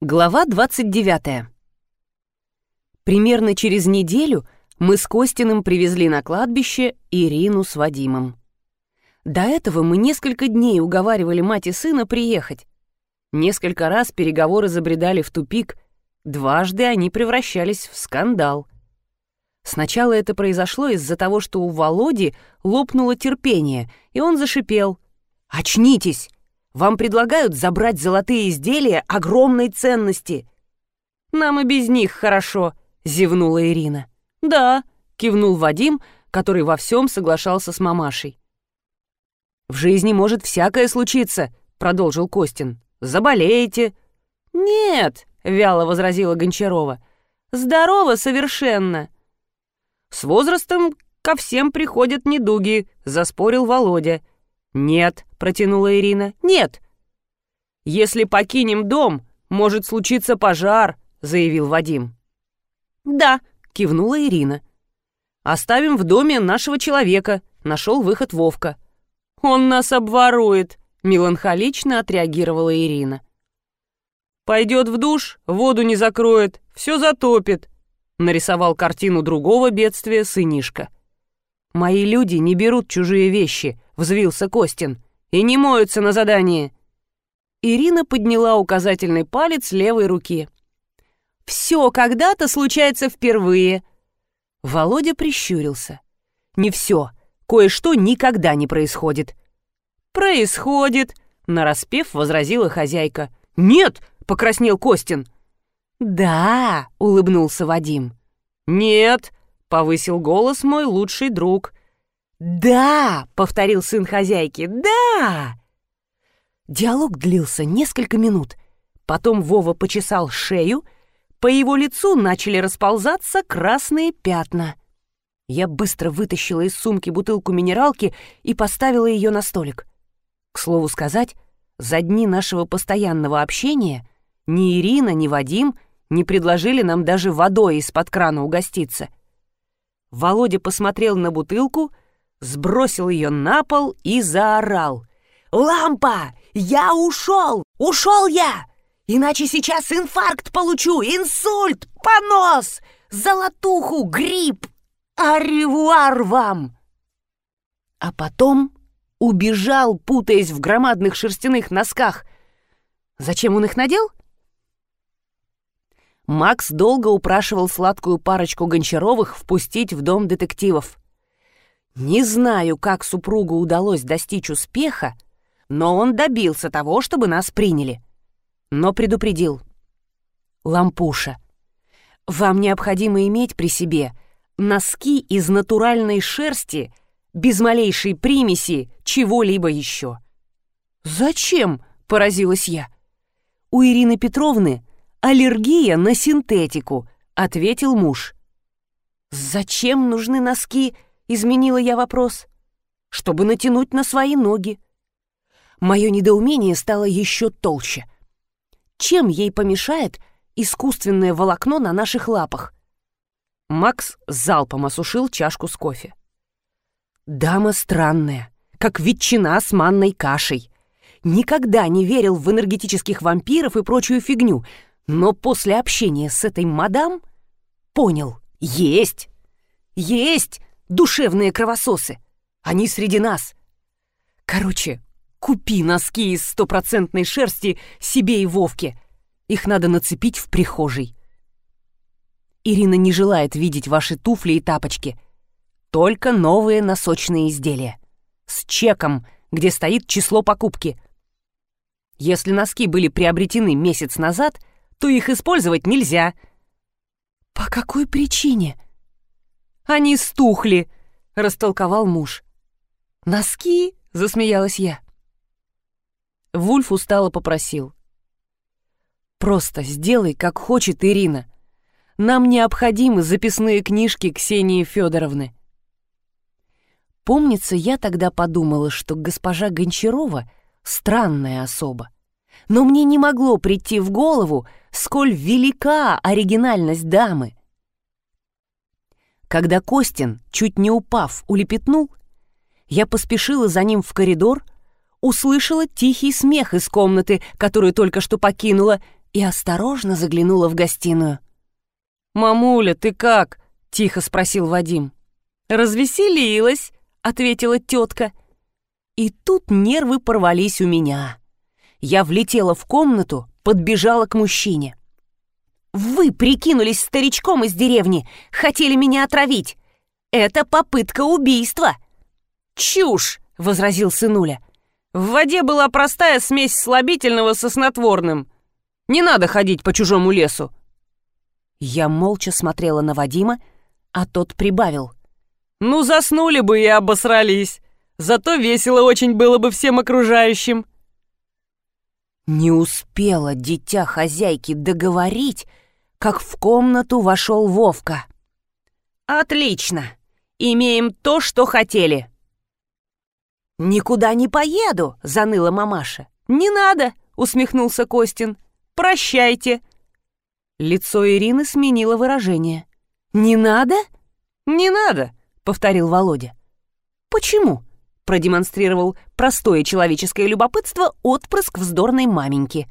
Глава 29. Примерно через неделю мы с Костиным привезли на кладбище Ирину с Вадимом. До этого мы несколько дней уговаривали мать и сына приехать. Несколько раз переговоры забредали в тупик, дважды они превращались в скандал. Сначала это произошло из-за того, что у Володи лопнуло терпение, и он зашипел. «Очнитесь! Вам предлагают забрать золотые изделия огромной ценности». «Нам и без них хорошо», — зевнула Ирина. «Да», — кивнул Вадим, который во всем соглашался с мамашей. «В жизни может всякое случиться», — продолжил Костин. «Заболеете». «Нет», — вяло возразила Гончарова. «Здорово совершенно». «С возрастом ко всем приходят недуги», — заспорил Володя. «Нет», — протянула Ирина. «Нет». «Если покинем дом, может случиться пожар», — заявил Вадим. «Да», — кивнула Ирина. «Оставим в доме нашего человека», — нашел выход Вовка. «Он нас обворует», — меланхолично отреагировала Ирина. «Пойдет в душ, воду не закроет, все затопит», — нарисовал картину другого бедствия сынишка. «Мои люди не берут чужие вещи», — взвился Костин, — «и не моются на задании». Ирина подняла указательный палец левой руки. «Все когда-то случается впервые». Володя прищурился. «Не все. Кое-что никогда не происходит». «Происходит», — нараспев возразила хозяйка. «Нет», — покраснел Костин. «Да», — улыбнулся Вадим. «Нет», — повысил голос мой лучший друг. «Да!» — повторил сын хозяйки. «Да!» Диалог длился несколько минут. Потом Вова почесал шею, по его лицу начали расползаться красные пятна. Я быстро вытащила из сумки бутылку минералки и поставила ее на столик. К слову сказать, за дни нашего постоянного общения ни Ирина, ни Вадим не предложили нам даже водой из-под крана угоститься. Володя посмотрел на бутылку, сбросил ее на пол и заорал. «Лампа! Я ушел! Ушел я! Иначе сейчас инфаркт получу, инсульт, понос, золотуху, грипп! Аревуар вам!» А потом убежал, путаясь в громадных шерстяных носках. Зачем он их надел? Макс долго упрашивал сладкую парочку Гончаровых впустить в дом детективов. Не знаю, как супругу удалось достичь успеха, но он добился того, чтобы нас приняли. Но предупредил. Лампуша, вам необходимо иметь при себе носки из натуральной шерсти без малейшей примеси чего-либо еще. «Зачем?» — поразилась я. У Ирины Петровны аллергия на синтетику», — ответил муж. «Зачем нужны носки?» — изменила я вопрос. «Чтобы натянуть на свои ноги». Мое недоумение стало еще толще. Чем ей помешает искусственное волокно на наших лапах? Макс залпом осушил чашку с кофе. «Дама странная, как ветчина с манной кашей. Никогда не верил в энергетических вампиров и прочую фигню, но после общения с этой мадам понял, есть, есть душевные кровососы. Они среди нас. Короче, купи носки из стопроцентной шерсти себе и Вовке. Их надо нацепить в прихожей. Ирина не желает видеть ваши туфли и тапочки. Только новые носочные изделия. С чеком, где стоит число покупки. Если носки были приобретены месяц назад, то их использовать нельзя». «По какой причине?» «Они стухли», — растолковал муж. «Носки?» — засмеялась я. Вульф устало попросил. «Просто сделай, как хочет Ирина. Нам необходимы записные книжки Ксении Федоровны». Помнится, я тогда подумала, что госпожа Гончарова — странная особа но мне не могло прийти в голову, сколь велика оригинальность дамы. Когда Костин, чуть не упав, улепетнул, я поспешила за ним в коридор, услышала тихий смех из комнаты, которую только что покинула, и осторожно заглянула в гостиную. «Мамуля, ты как?» — тихо спросил Вадим. «Развеселилась», — ответила тетка. И тут нервы порвались у меня. Я влетела в комнату, подбежала к мужчине. «Вы прикинулись старичком из деревни, хотели меня отравить. Это попытка убийства!» «Чушь!» — возразил сынуля. «В воде была простая смесь слабительного со снотворным. Не надо ходить по чужому лесу». Я молча смотрела на Вадима, а тот прибавил. «Ну, заснули бы и обосрались. Зато весело очень было бы всем окружающим». Не успела дитя хозяйки договорить, как в комнату вошел Вовка. «Отлично! Имеем то, что хотели!» «Никуда не поеду!» — заныла мамаша. «Не надо!» — усмехнулся Костин. «Прощайте!» Лицо Ирины сменило выражение. «Не надо?» «Не надо!» — повторил Володя. «Почему?» — продемонстрировал простое человеческое любопытство отпрыск вздорной маменьки.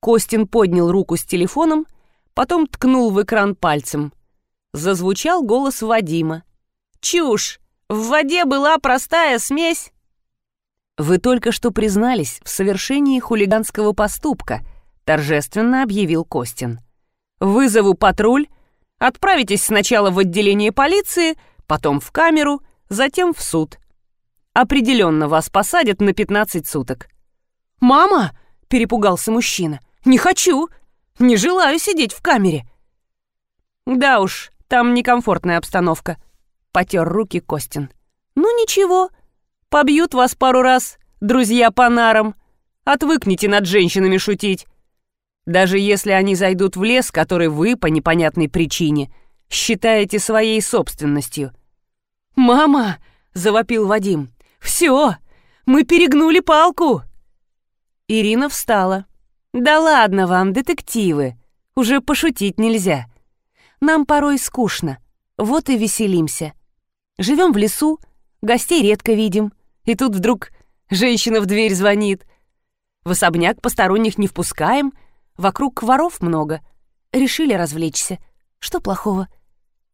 Костин поднял руку с телефоном, потом ткнул в экран пальцем. Зазвучал голос Вадима. «Чушь! В воде была простая смесь. Вы только что признались в совершении хулиганского поступка, торжественно объявил Костин. Вызову патруль, отправитесь сначала в отделение полиции, потом в камеру, затем в суд. Определенно вас посадят на 15 суток. «Мама!» — перепугался мужчина. «Не хочу! Не желаю сидеть в камере!» «Да уж, там некомфортная обстановка», потер руки Костин. «Ну ничего, побьют вас пару раз, друзья по нарам. Отвыкните над женщинами шутить. Даже если они зайдут в лес, который вы, по непонятной причине, считаете своей собственностью». «Мама!» — завопил Вадим. «Все! Мы перегнули палку!» Ирина встала. «Да ладно вам, детективы! Уже пошутить нельзя. Нам порой скучно, вот и веселимся. Живем в лесу, гостей редко видим. И тут вдруг женщина в дверь звонит. В особняк посторонних не впускаем, вокруг воров много. Решили развлечься. Что плохого?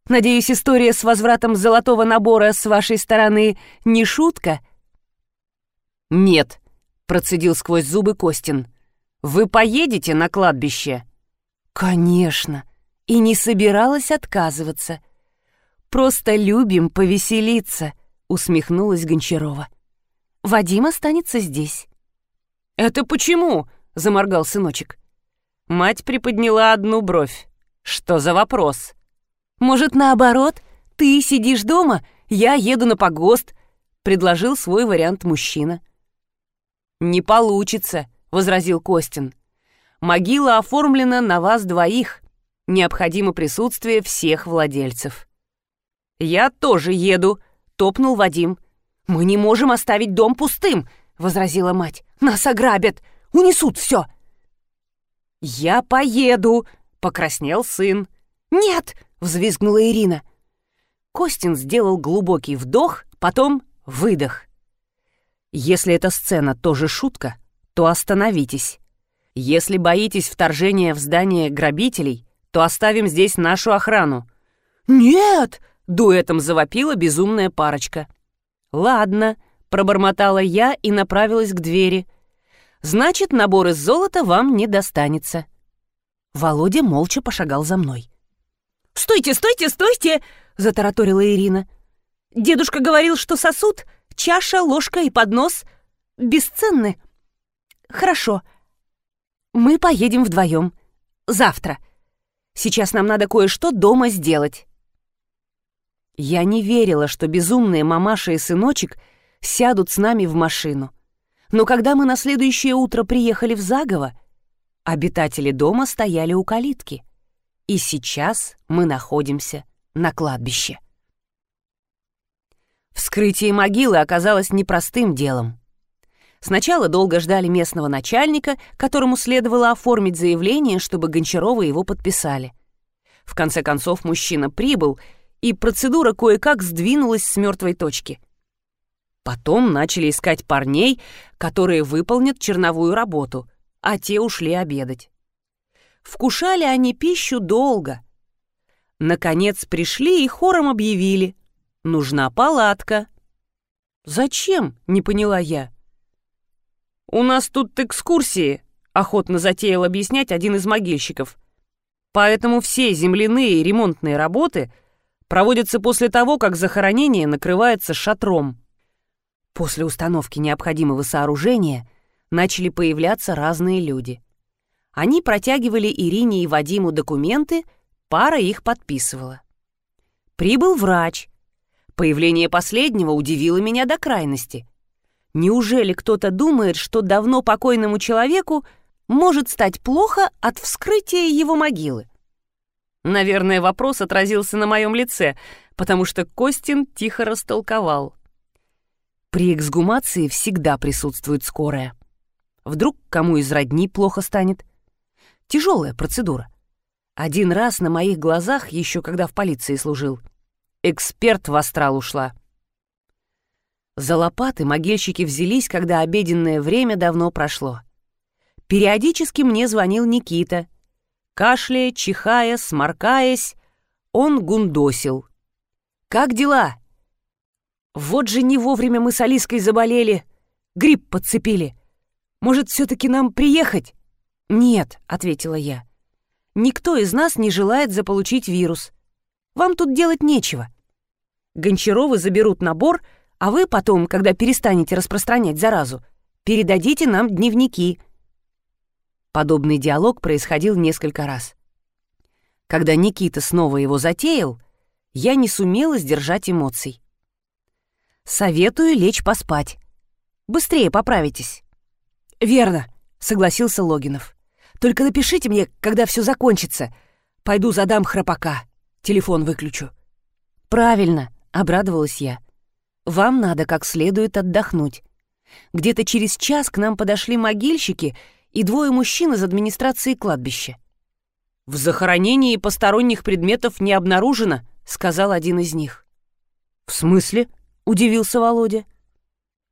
Надеюсь, история с возвратом золотого набора с вашей стороны не шутка? Нет, процедил сквозь зубы Костин. Вы поедете на кладбище? Конечно. И не собиралась отказываться. Просто любим повеселиться», — усмехнулась Гончарова. «Вадим останется здесь». «Это почему?» — заморгал сыночек. Мать приподняла одну бровь. «Что за вопрос?» «Может, наоборот? Ты сидишь дома, я еду на погост», — предложил свой вариант мужчина. «Не получится», — возразил Костин. «Могила оформлена на вас двоих. Необходимо присутствие всех владельцев». «Я тоже еду», — топнул Вадим. «Мы не можем оставить дом пустым», — возразила мать. «Нас ограбят, унесут все». «Я поеду», — покраснел сын. «Нет!» — взвизгнула Ирина. Костин сделал глубокий вдох, потом выдох. «Если эта сцена тоже шутка, то остановитесь. Если боитесь вторжения в здание грабителей, то оставим здесь нашу охрану». «Нет!» Дуэтом завопила безумная парочка. «Ладно», — пробормотала я и направилась к двери. «Значит, набор из золота вам не достанется». Володя молча пошагал за мной. «Стойте, стойте, стойте!» — затараторила Ирина. «Дедушка говорил, что сосуд, чаша, ложка и поднос бесценны. Хорошо. Мы поедем вдвоем. Завтра. Сейчас нам надо кое-что дома сделать». Я не верила, что безумные мамаша и сыночек сядут с нами в машину. Но когда мы на следующее утро приехали в Загово, обитатели дома стояли у калитки. И сейчас мы находимся на кладбище. Вскрытие могилы оказалось непростым делом. Сначала долго ждали местного начальника, которому следовало оформить заявление, чтобы Гончарова его подписали. В конце концов мужчина прибыл и процедура кое-как сдвинулась с мертвой точки. Потом начали искать парней, которые выполнят черновую работу, а те ушли обедать. Вкушали они пищу долго. Наконец пришли и хором объявили. Нужна палатка. «Зачем?» — не поняла я. «У нас тут экскурсии», — охотно затеял объяснять один из могильщиков. «Поэтому все земляные и ремонтные работы проводятся после того, как захоронение накрывается шатром». После установки необходимого сооружения начали появляться разные люди. Они протягивали Ирине и Вадиму документы, пара их подписывала. Прибыл врач. Появление последнего удивило меня до крайности. Неужели кто-то думает, что давно покойному человеку может стать плохо от вскрытия его могилы? Наверное, вопрос отразился на моем лице, потому что Костин тихо растолковал. При эксгумации всегда присутствует скорая. Вдруг кому из родни плохо станет? Тяжелая процедура. Один раз на моих глазах, еще когда в полиции служил, эксперт в астрал ушла. За лопаты могильщики взялись, когда обеденное время давно прошло. Периодически мне звонил Никита. Кашляя, чихая, сморкаясь, он гундосил. «Как дела?» Вот же не вовремя мы с Алиской заболели. Грипп подцепили. Может, все-таки нам приехать? Нет, ответила я. Никто из нас не желает заполучить вирус. Вам тут делать нечего. Гончаровы заберут набор, а вы потом, когда перестанете распространять заразу, передадите нам дневники. Подобный диалог происходил несколько раз. Когда Никита снова его затеял, я не сумела сдержать эмоций. Советую лечь поспать. Быстрее поправитесь». «Верно», — согласился Логинов. «Только напишите мне, когда все закончится. Пойду задам храпака. Телефон выключу». «Правильно», — обрадовалась я. «Вам надо как следует отдохнуть. Где-то через час к нам подошли могильщики и двое мужчин из администрации кладбища. «В захоронении посторонних предметов не обнаружено», — сказал один из них. «В смысле?» — удивился Володя.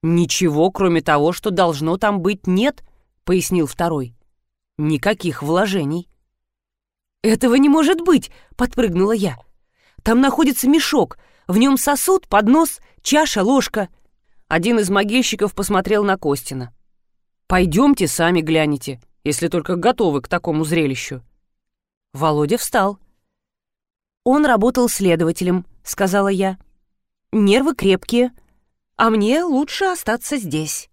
«Ничего, кроме того, что должно там быть, нет», — пояснил второй. «Никаких вложений». «Этого не может быть!» — подпрыгнула я. «Там находится мешок, в нем сосуд, поднос, чаша, ложка». Один из могильщиков посмотрел на Костина. «Пойдемте, сами глянете, если только готовы к такому зрелищу». Володя встал. «Он работал следователем», — сказала я. Нервы крепкие, а мне лучше остаться здесь.